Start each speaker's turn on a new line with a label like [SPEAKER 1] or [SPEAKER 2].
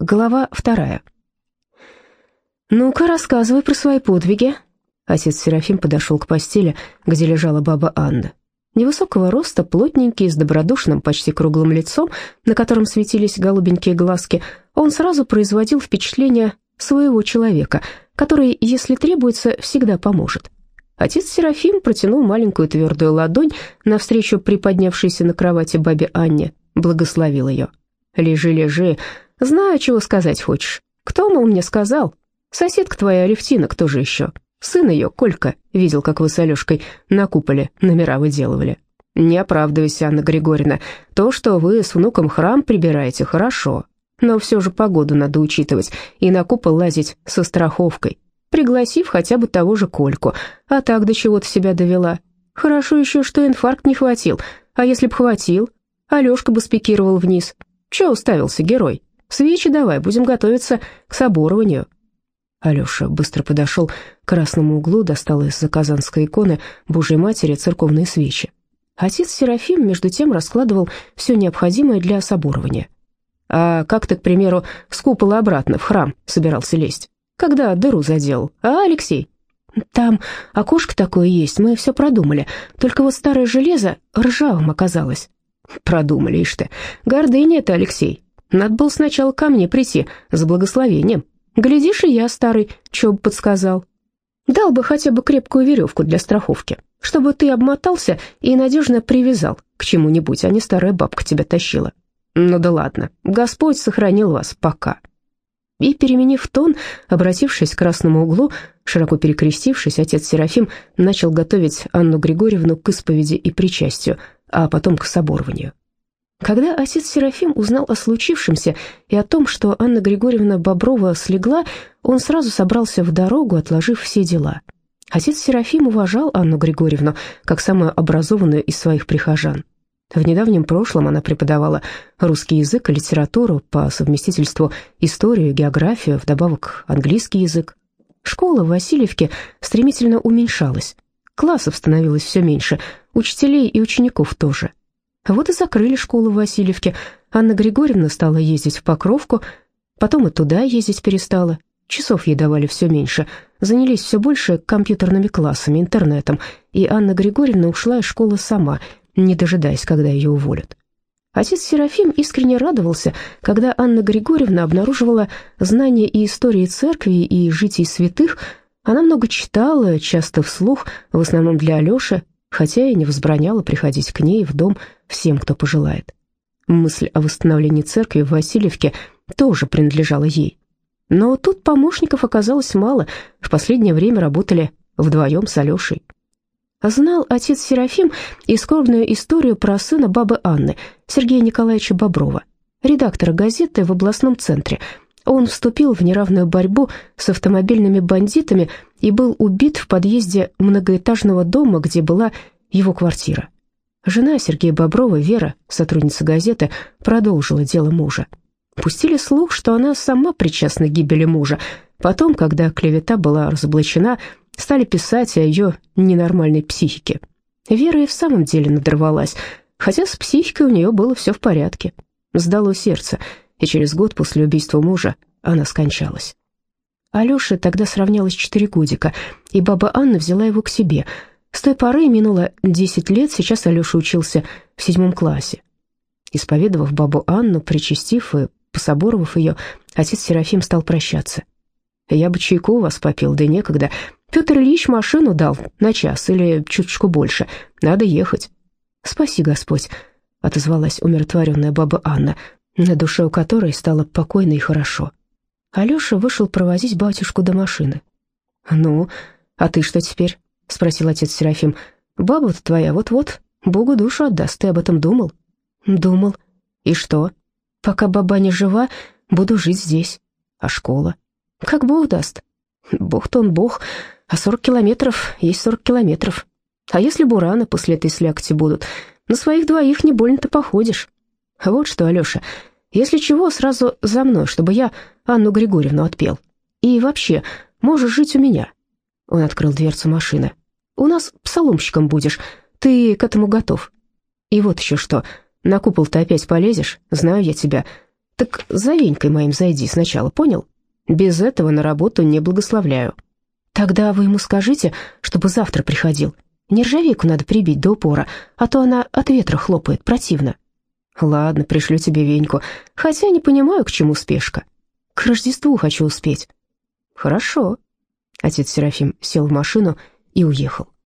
[SPEAKER 1] Глава вторая. «Ну-ка, рассказывай про свои подвиги». Отец Серафим подошел к постели, где лежала баба Анна. Невысокого роста, плотненький, с добродушным, почти круглым лицом, на котором светились голубенькие глазки, он сразу производил впечатление своего человека, который, если требуется, всегда поможет. Отец Серафим протянул маленькую твердую ладонь навстречу приподнявшейся на кровати бабе Анне, благословил ее. «Лежи, лежи, знаю, чего сказать хочешь. Кто, мол, мне сказал? Соседка твоя Алевтина, кто же еще? Сын ее, Колька, видел, как вы с Алешкой на куполе номера выделывали. Не оправдывайся, Анна Григорьевна. То, что вы с внуком храм прибираете, хорошо. Но все же погоду надо учитывать и на купол лазить со страховкой, пригласив хотя бы того же Кольку. А так до чего-то себя довела. Хорошо еще, что инфаркт не хватил. А если б хватил, Алешка бы спикировал вниз. Че уставился, герой? Свечи давай, будем готовиться к соборованию». Алеша быстро подошел к красному углу, достал из заказанской иконы Божьей Матери церковные свечи. Отец Серафим, между тем, раскладывал все необходимое для соборования. «А как ты, к примеру, с купола обратно в храм собирался лезть? Когда дыру заделал, а, Алексей?» «Там окошко такое есть, мы все продумали, только вот старое железо ржавым оказалось». «Продумали, ишь ты. Гордыня это, Алексей. Надо было сначала ко мне прийти с благословением. Глядишь, и я, старый, чё бы подсказал. Дал бы хотя бы крепкую веревку для страховки, чтобы ты обмотался и надежно привязал к чему-нибудь, а не старая бабка тебя тащила. Ну да ладно, Господь сохранил вас пока». И, переменив тон, обратившись к красному углу, широко перекрестившись, отец Серафим начал готовить Анну Григорьевну к исповеди и причастию, а потом к соборованию. Когда отец Серафим узнал о случившемся и о том, что Анна Григорьевна Боброва слегла, он сразу собрался в дорогу, отложив все дела. Отец Серафим уважал Анну Григорьевну как самую образованную из своих прихожан. В недавнем прошлом она преподавала русский язык и литературу, по совместительству историю, географию, вдобавок английский язык. Школа в Васильевке стремительно уменьшалась. Классов становилось все меньше, учителей и учеников тоже – вот и закрыли школу в Васильевке. Анна Григорьевна стала ездить в Покровку, потом и туда ездить перестала. Часов ей давали все меньше. Занялись все больше компьютерными классами, интернетом, и Анна Григорьевна ушла из школы сама, не дожидаясь, когда ее уволят. Отец Серафим искренне радовался, когда Анна Григорьевна обнаруживала знания и истории церкви, и житий святых. Она много читала, часто вслух, в основном для Алеши, хотя и не возбраняла приходить к ней в дом всем, кто пожелает. Мысль о восстановлении церкви в Васильевке тоже принадлежала ей. Но тут помощников оказалось мало, в последнее время работали вдвоем с Алешей. Знал отец Серафим и скорбную историю про сына бабы Анны, Сергея Николаевича Боброва, редактора газеты в областном центре. Он вступил в неравную борьбу с автомобильными бандитами и был убит в подъезде многоэтажного дома, где была его квартира. Жена Сергея Боброва, Вера, сотрудница газеты, продолжила дело мужа. Пустили слух, что она сама причастна к гибели мужа. Потом, когда клевета была разоблачена, стали писать о ее ненормальной психике. Вера и в самом деле надорвалась, хотя с психикой у нее было все в порядке. Сдало сердце, и через год после убийства мужа она скончалась. Алёше тогда сравнялось четыре годика, и баба Анна взяла его к себе – с той поры минуло десять лет, сейчас Алеша учился в седьмом классе. Исповедовав бабу Анну, причастив и пособоровав ее, отец Серафим стал прощаться. «Я бы чайку у вас попил, да некогда. Петр Ильич машину дал на час или чуточку больше. Надо ехать». «Спаси Господь», — отозвалась умиротворенная баба Анна, на душе у которой стало покойно и хорошо. Алеша вышел провозить батюшку до машины. «Ну, а ты что теперь?» — спросил отец Серафим. «Баба-то твоя вот-вот Богу душу отдаст, ты об этом думал?» «Думал. И что? Пока баба не жива, буду жить здесь. А школа? Как Бог даст. Бог-то он Бог, а сорок километров есть сорок километров. А если бураны после этой слякоти будут, на своих двоих не больно-то походишь. Вот что, Алеша, если чего, сразу за мной, чтобы я Анну Григорьевну отпел. И вообще, можешь жить у меня». Он открыл дверцу машины. У нас псаломщиком будешь, ты к этому готов. И вот еще что, на купол ты опять полезешь, знаю я тебя. Так за Венькой моим зайди сначала, понял? Без этого на работу не благословляю. Тогда вы ему скажите, чтобы завтра приходил. Нержавейку надо прибить до упора, а то она от ветра хлопает, противно. Ладно, пришлю тебе Веньку, хотя не понимаю, к чему спешка. К Рождеству хочу успеть. Хорошо. Отец Серафим сел в машину и уехал.